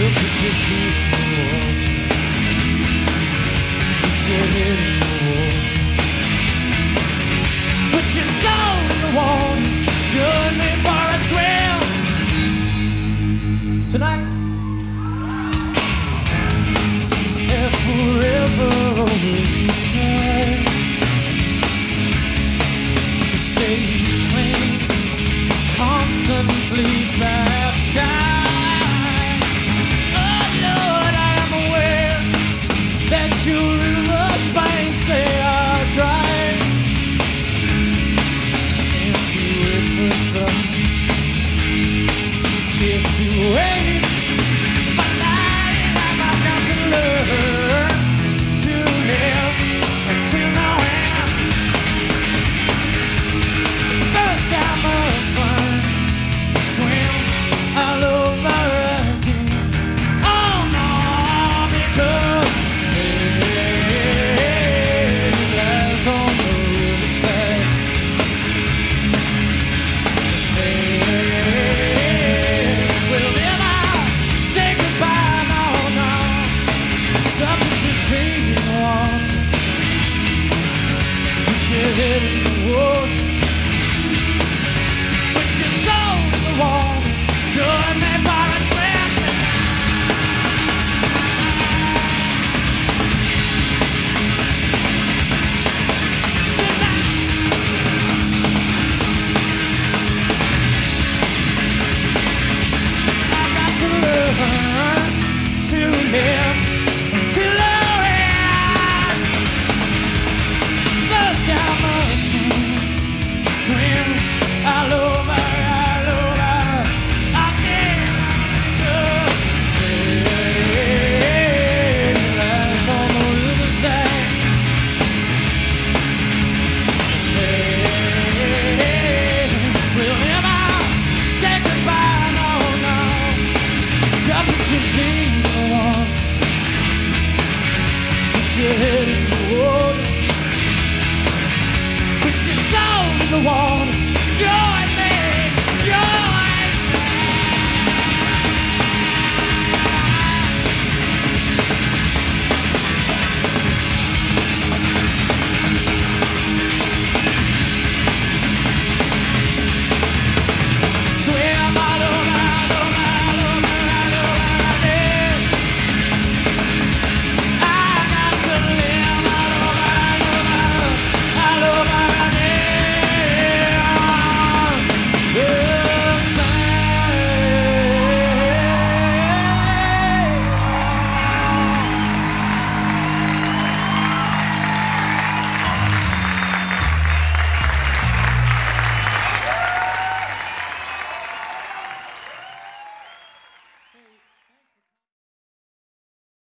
Surface of the world It's an Something's a thing you're Put your head in the water